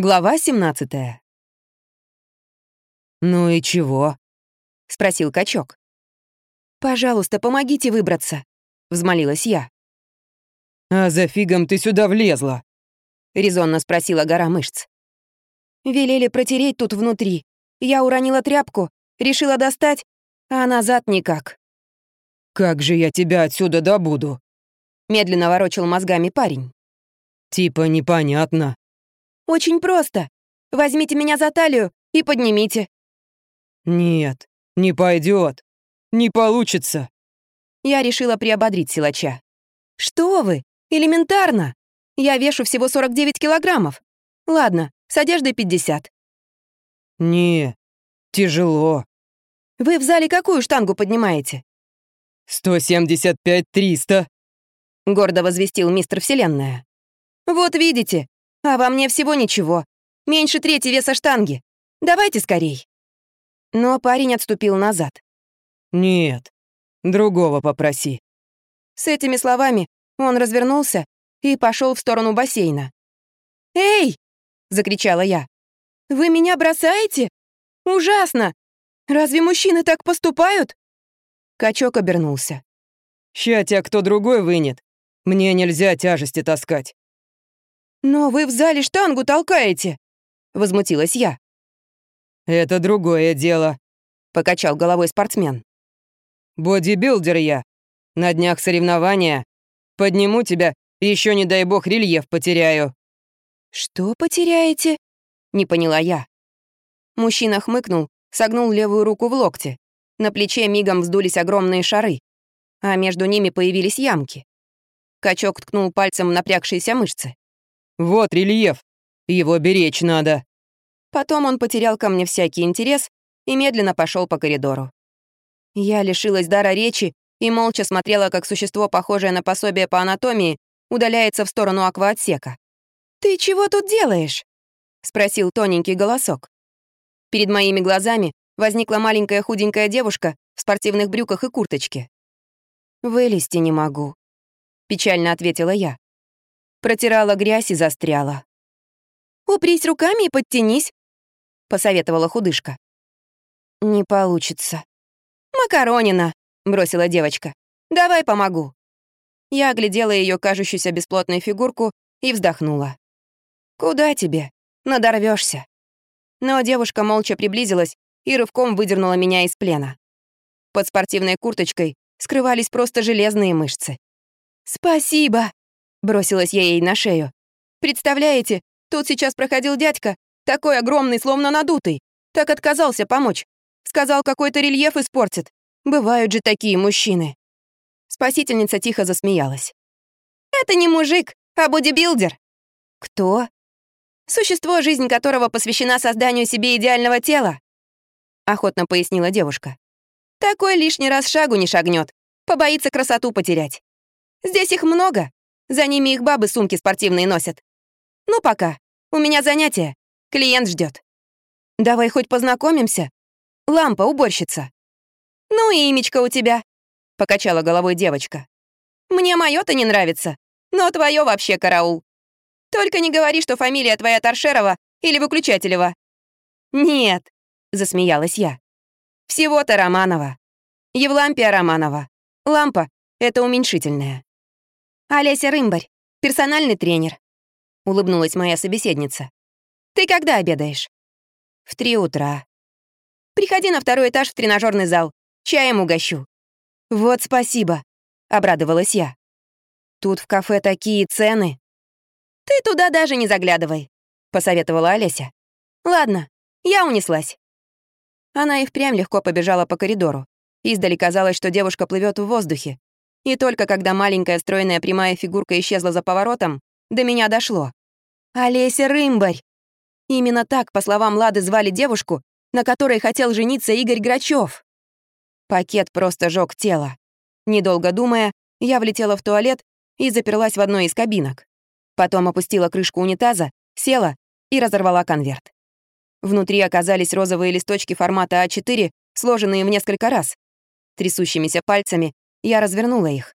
Глава 17 «Ну и чего?» — спросил качок. «Пожалуйста, помогите выбраться», — взмолилась я. «А за фигом ты сюда влезла?» — резонно спросила гора мышц. «Велели протереть тут внутри. Я уронила тряпку, решила достать, а назад никак». «Как же я тебя отсюда добуду?» — медленно ворочил мозгами парень. «Типа непонятно». «Очень просто. Возьмите меня за талию и поднимите». «Нет, не пойдет. Не получится». Я решила приободрить силача. «Что вы? Элементарно. Я вешу всего 49 килограммов. Ладно, с одеждой 50». «Не, тяжело». «Вы в зале какую штангу поднимаете?» «175-300», — гордо возвестил мистер Вселенная. «Вот видите, а во мне всего ничего. Меньше трети веса штанги. Давайте скорей». Но парень отступил назад. «Нет, другого попроси». С этими словами он развернулся и пошел в сторону бассейна. «Эй!» — закричала я. «Вы меня бросаете? Ужасно! Разве мужчины так поступают?» Качок обернулся. «Ща тебя кто другой вынет. Мне нельзя тяжести таскать». «Но вы в зале штангу толкаете!» — возмутилась я. «Это другое дело», — покачал головой спортсмен. «Бодибилдер я. На днях соревнования. Подниму тебя, еще не дай бог рельеф потеряю». «Что потеряете?» — не поняла я. Мужчина хмыкнул, согнул левую руку в локте. На плече мигом вздулись огромные шары, а между ними появились ямки. Качок ткнул пальцем в напрягшиеся мышцы. «Вот рельеф. Его беречь надо». Потом он потерял ко мне всякий интерес и медленно пошел по коридору. Я лишилась дара речи и молча смотрела, как существо, похожее на пособие по анатомии, удаляется в сторону акваотсека. «Ты чего тут делаешь?» — спросил тоненький голосок. Перед моими глазами возникла маленькая худенькая девушка в спортивных брюках и курточке. «Вылезти не могу», — печально ответила я. Протирала грязь и застряла. «Упрись руками и подтянись», — посоветовала худышка. «Не получится». «Макаронина», — бросила девочка. «Давай помогу». Я оглядела ее кажущуюся бесплотную фигурку и вздохнула. «Куда тебе? Надорвешься. Но девушка молча приблизилась и рывком выдернула меня из плена. Под спортивной курточкой скрывались просто железные мышцы. «Спасибо!» — бросилась я ей на шею. «Представляете, тут сейчас проходил дядька, такой огромный, словно надутый. Так отказался помочь. Сказал, какой-то рельеф испортит. Бывают же такие мужчины». Спасительница тихо засмеялась. «Это не мужик, а бодибилдер». «Кто?» «Существо, жизнь которого посвящена созданию себе идеального тела», охотно пояснила девушка. «Такой лишний раз шагу не шагнет, побоится красоту потерять. Здесь их много, за ними их бабы сумки спортивные носят. Ну пока, у меня занятие. Клиент ждет. Давай хоть познакомимся. Лампа, уборщица. Ну и имечко у тебя, покачала головой девочка. Мне моё то не нравится, но твое вообще караул. Только не говори, что фамилия твоя Торшерова или Выключателева. Нет, засмеялась я. Всего-то Романова. Евлампия Романова. Лампа — это уменьшительное. Олеся Рымбарь, персональный тренер. Улыбнулась моя собеседница. Ты когда обедаешь? В три утра. Приходи на второй этаж в тренажерный зал. Чаем угощу. Вот спасибо, обрадовалась я. Тут в кафе такие цены. Ты туда даже не заглядывай, посоветовала Олеся. Ладно, я унеслась. Она и впрямь легко побежала по коридору. Издали казалось, что девушка плывет в воздухе. И только когда маленькая стройная прямая фигурка исчезла за поворотом, до меня дошло. Олеся Рымбарь! Именно так, по словам Лады, звали девушку, на которой хотел жениться Игорь Грачев. Пакет просто жёг тело. Недолго думая, я влетела в туалет и заперлась в одной из кабинок. Потом опустила крышку унитаза, села и разорвала конверт. Внутри оказались розовые листочки формата А4, сложенные в несколько раз. Трясущимися пальцами я развернула их.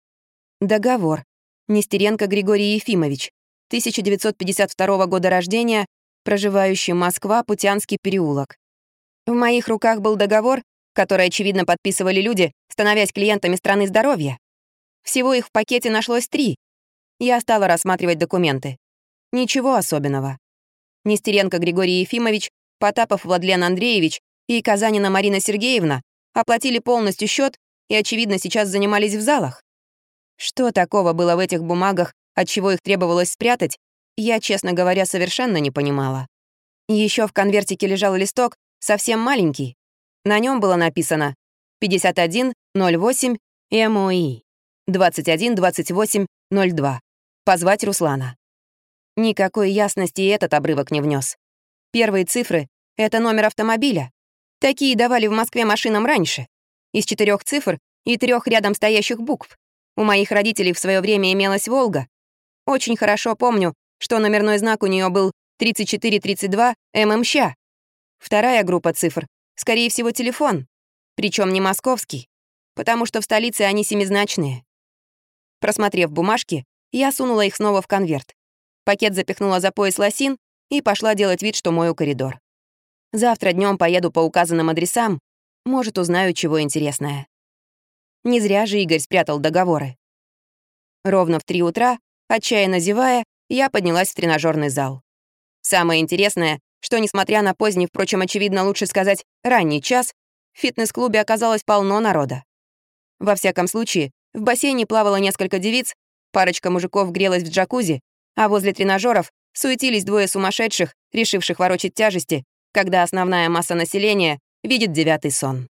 Договор. Нестеренко Григорий Ефимович. 1952 года рождения, проживающий Москва, Путянский переулок. В моих руках был договор, который, очевидно, подписывали люди, становясь клиентами страны здоровья. Всего их в пакете нашлось три. Я стала рассматривать документы. Ничего особенного. Нестеренко Григорий Ефимович, Потапов Владлен Андреевич и Казанина Марина Сергеевна оплатили полностью счет и, очевидно, сейчас занимались в залах. Что такого было в этих бумагах, от чего их требовалось спрятать, я, честно говоря, совершенно не понимала. Еще в конвертике лежал листок, совсем маленький. На нем было написано 5108 МОИ 212802. Позвать Руслана. Никакой ясности этот обрывок не внес. Первые цифры — это номер автомобиля. Такие давали в Москве машинам раньше. Из четырех цифр и трех рядом стоящих букв. У моих родителей в свое время имелась «Волга». Очень хорошо помню, что номерной знак у нее был 3432 ММЩ. Вторая группа цифр, скорее всего, телефон. Причем не московский, потому что в столице они семизначные. Просмотрев бумажки, я сунула их снова в конверт. Пакет запихнула за пояс лосин и пошла делать вид, что мою коридор. Завтра днем поеду по указанным адресам, может, узнаю чего интересное. Не зря же Игорь спрятал договоры. Ровно в три утра, отчаянно зевая, я поднялась в тренажерный зал. Самое интересное, что, несмотря на поздний, впрочем, очевидно, лучше сказать, ранний час, в фитнес-клубе оказалось полно народа. Во всяком случае, в бассейне плавало несколько девиц, парочка мужиков грелась в джакузи, а возле тренажеров суетились двое сумасшедших, решивших ворочать тяжести, когда основная масса населения видит девятый сон.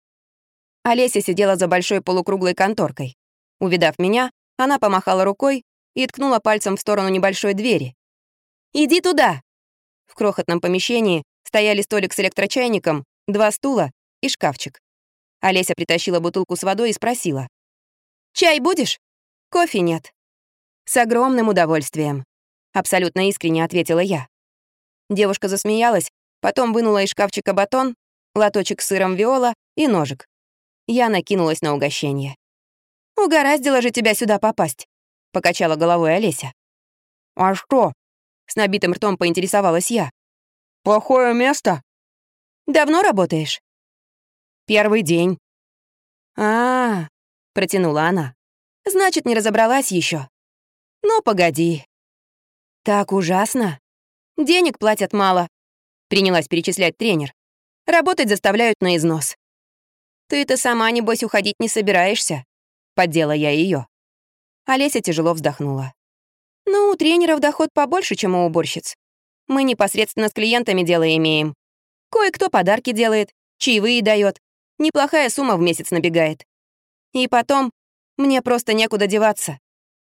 Олеся сидела за большой полукруглой конторкой. Увидав меня, она помахала рукой и ткнула пальцем в сторону небольшой двери. «Иди туда!» В крохотном помещении стояли столик с электрочайником, два стула и шкафчик. Олеся притащила бутылку с водой и спросила. «Чай будешь? Кофе нет». «С огромным удовольствием», — абсолютно искренне ответила я. Девушка засмеялась, потом вынула из шкафчика батон, лоточек с сыром виола и ножик. Я накинулась на угощение. «Угораздило же тебя сюда попасть», — покачала головой Олеся. «А что?» — с набитым ртом поинтересовалась я. «Плохое место?» «Давно работаешь?» «Первый день». «А-а-а», протянула она. «Значит, не разобралась еще. Ну, погоди». «Так ужасно. Денег платят мало», — принялась перечислять тренер. «Работать заставляют на износ. «Ты-то сама, небось, уходить не собираешься?» — поддела я ее. Олеся тяжело вздохнула. «Ну, у тренеров доход побольше, чем у уборщиц. Мы непосредственно с клиентами дело имеем. Кое-кто подарки делает, чаевые дает. Неплохая сумма в месяц набегает. И потом, мне просто некуда деваться.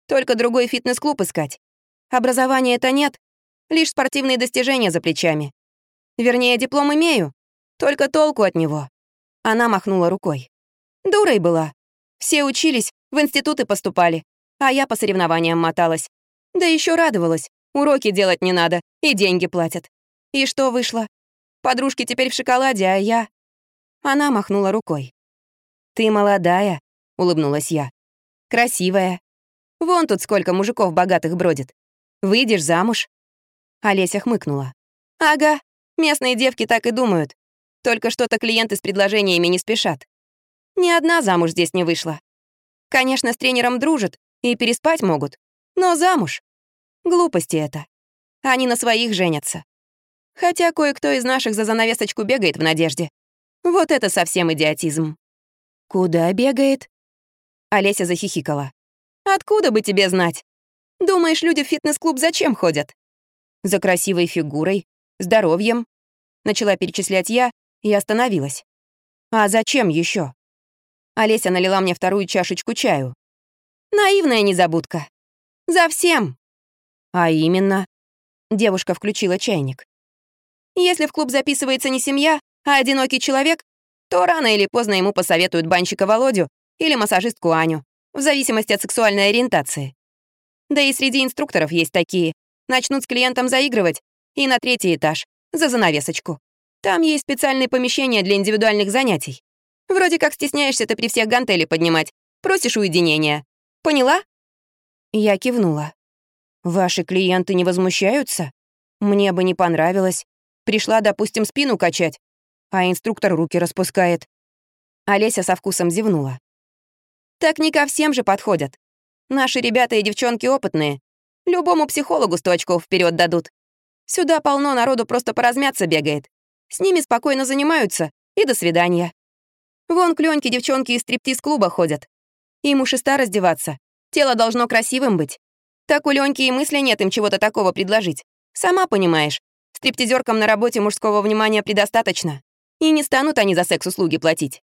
Только другой фитнес-клуб искать. Образования-то нет, лишь спортивные достижения за плечами. Вернее, диплом имею, только толку от него. Она махнула рукой. Дурой была. Все учились, в институты поступали, а я по соревнованиям моталась. Да еще радовалась. Уроки делать не надо, и деньги платят. И что вышло? Подружки теперь в шоколаде, а я... Она махнула рукой. «Ты молодая», — улыбнулась я. «Красивая. Вон тут сколько мужиков богатых бродит. Выйдешь замуж?» Олеся хмыкнула. «Ага, местные девки так и думают. Только что-то клиенты с предложениями не спешат. Ни одна замуж здесь не вышла. Конечно, с тренером дружат и переспать могут, но замуж. Глупости это. Они на своих женятся. Хотя кое-кто из наших за занавесочку бегает в надежде. Вот это совсем идиотизм. «Куда бегает?» Олеся захихикала. «Откуда бы тебе знать? Думаешь, люди в фитнес-клуб зачем ходят?» «За красивой фигурой, здоровьем», — начала перечислять я, и остановилась. «А зачем еще? Олеся налила мне вторую чашечку чаю. «Наивная незабудка. За всем!» «А именно?» Девушка включила чайник. «Если в клуб записывается не семья, а одинокий человек, то рано или поздно ему посоветуют банщика Володю или массажистку Аню, в зависимости от сексуальной ориентации. Да и среди инструкторов есть такие. Начнут с клиентом заигрывать и на третий этаж, за занавесочку. Там есть специальные помещения для индивидуальных занятий. Вроде как стесняешься ты при всех гантели поднимать, просишь уединения. Поняла?» Я кивнула. «Ваши клиенты не возмущаются?» Мне бы не понравилось. Пришла, допустим, спину качать, а инструктор руки распускает. Олеся со вкусом зевнула. Так не ко всем же подходят. Наши ребята и девчонки опытные. Любому психологу сто очков вперед дадут. Сюда полно народу просто поразмяться бегает. С ними спокойно занимаются, и до свидания. Вон клёньки девчонки из стриптиз-клуба ходят. Им уж и ста раздеваться. Тело должно красивым быть. Так у Леньки и мысли нет им чего-то такого предложить. Сама понимаешь, стриптизеркам на работе мужского внимания предостаточно. И не станут они за секс-услуги платить.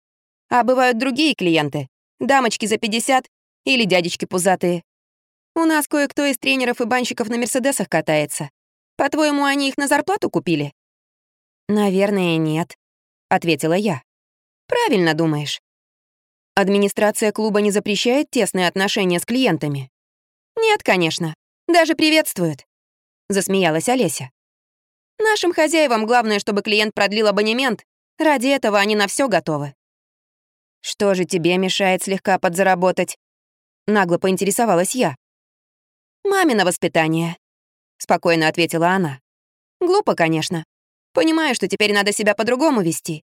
А бывают другие клиенты. Дамочки за 50 или дядечки пузатые. У нас кое-кто из тренеров и банщиков на Мерседесах катается. По-твоему, они их на зарплату купили? Наверное, нет, ответила я. Правильно думаешь. Администрация клуба не запрещает тесные отношения с клиентами? Нет, конечно. Даже приветствует. Засмеялась Олеся. Нашим хозяевам главное, чтобы клиент продлил абонемент. Ради этого они на все готовы. Что же тебе мешает слегка подзаработать? Нагло поинтересовалась я. «Мамино воспитание», — спокойно ответила она. «Глупо, конечно. Понимаю, что теперь надо себя по-другому вести.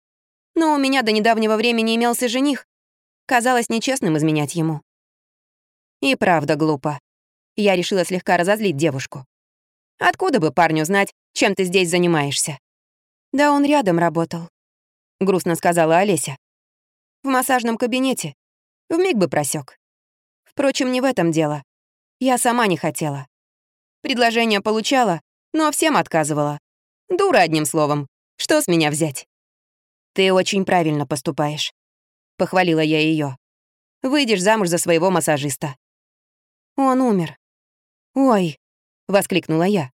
Но у меня до недавнего времени имелся жених, Казалось нечестным изменять ему. И правда глупо. Я решила слегка разозлить девушку. Откуда бы парню знать, чем ты здесь занимаешься? Да он рядом работал, грустно сказала Олеся. В массажном кабинете. Вмиг бы просек. Впрочем, не в этом дело. Я сама не хотела. Предложение получала, но всем отказывала. Дура, одним словом. Что с меня взять? Ты очень правильно поступаешь похвалила я ее. Выйдешь замуж за своего массажиста. Он умер. Ой, воскликнула я.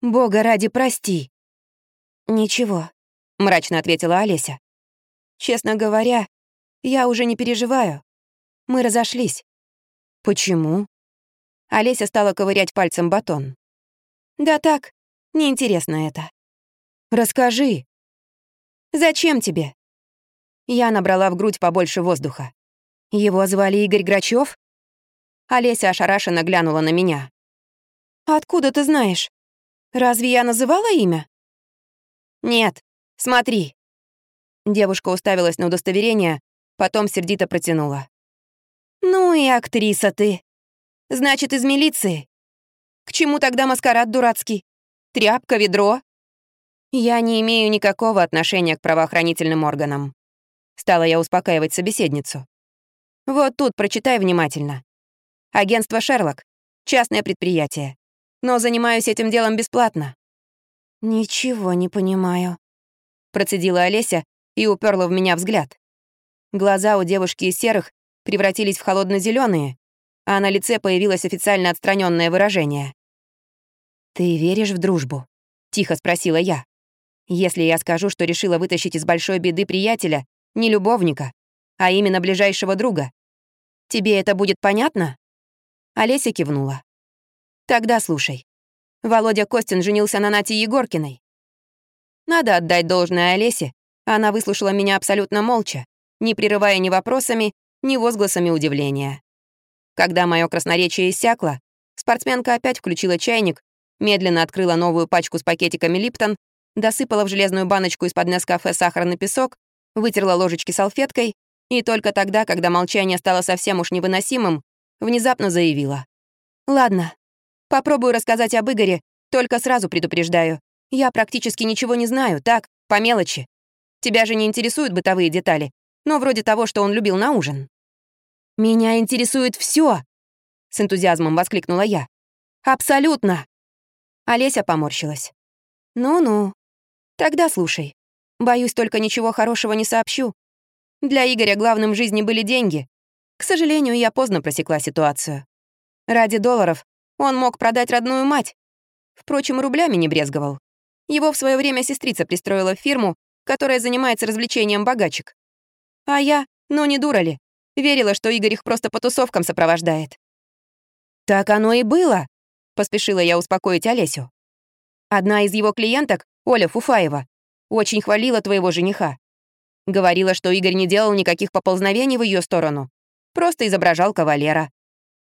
Бога ради, прости. Ничего, мрачно ответила Олеся. Честно говоря, я уже не переживаю. Мы разошлись. Почему? Олеся стала ковырять пальцем батон. Да так, неинтересно это. Расскажи. Зачем тебе? Я набрала в грудь побольше воздуха. Его звали Игорь Грачев? Олеся ошарашенно глянула на меня. «Откуда ты знаешь? Разве я называла имя?» «Нет, смотри». Девушка уставилась на удостоверение, потом сердито протянула. «Ну и актриса ты. Значит, из милиции. К чему тогда маскарад дурацкий? Тряпка, ведро?» «Я не имею никакого отношения к правоохранительным органам. Стала я успокаивать собеседницу. Вот тут прочитай внимательно. Агентство «Шерлок». Частное предприятие. Но занимаюсь этим делом бесплатно. «Ничего не понимаю», — процедила Олеся и уперла в меня взгляд. Глаза у девушки из серых превратились в холодно зеленые а на лице появилось официально отстраненное выражение. «Ты веришь в дружбу?» — тихо спросила я. «Если я скажу, что решила вытащить из большой беды приятеля, не любовника, а именно ближайшего друга. Тебе это будет понятно?» Олеся кивнула. «Тогда слушай. Володя Костин женился на Нате Егоркиной. Надо отдать должное Олесе, она выслушала меня абсолютно молча, не прерывая ни вопросами, ни возгласами удивления. Когда мое красноречие иссякло, спортсменка опять включила чайник, медленно открыла новую пачку с пакетиками Липтон, досыпала в железную баночку из-под Нескафе сахарный песок вытерла ложечки салфеткой и только тогда, когда молчание стало совсем уж невыносимым, внезапно заявила. «Ладно, попробую рассказать об Игоре, только сразу предупреждаю. Я практически ничего не знаю, так, по мелочи. Тебя же не интересуют бытовые детали, но вроде того, что он любил на ужин». «Меня интересует все, с энтузиазмом воскликнула я. «Абсолютно!» Олеся поморщилась. «Ну-ну. Тогда слушай. Боюсь, только ничего хорошего не сообщу. Для Игоря главным в жизни были деньги. К сожалению, я поздно просекла ситуацию. Ради долларов он мог продать родную мать. Впрочем, рублями не брезговал. Его в свое время сестрица пристроила в фирму, которая занимается развлечением богачек. А я, ну не дура ли, верила, что Игорь их просто по тусовкам сопровождает. «Так оно и было», — поспешила я успокоить Олесю. Одна из его клиенток, Оля Фуфаева, очень хвалила твоего жениха. Говорила, что Игорь не делал никаких поползновений в ее сторону. Просто изображал кавалера.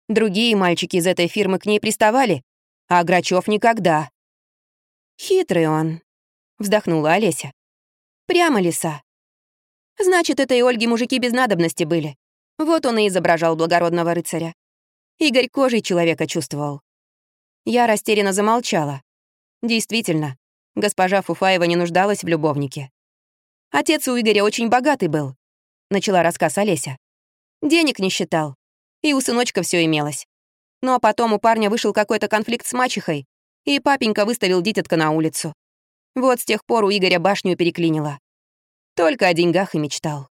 Другие мальчики из этой фирмы к ней приставали, а Грачев никогда. «Хитрый он», — вздохнула Олеся. «Прямо лиса. Значит, этой Ольге мужики без надобности были. Вот он и изображал благородного рыцаря. Игорь кожей человека чувствовал. Я растерянно замолчала. Действительно, госпожа Фуфаева не нуждалась в любовнике. Отец у Игоря очень богатый был, начала рассказ Олеся. Денег не считал, и у сыночка все имелось. Ну а потом у парня вышел какой-то конфликт с мачехой, и папенька выставил дитятка на улицу. Вот с тех пор у Игоря башню переклинило. Только о деньгах и мечтал.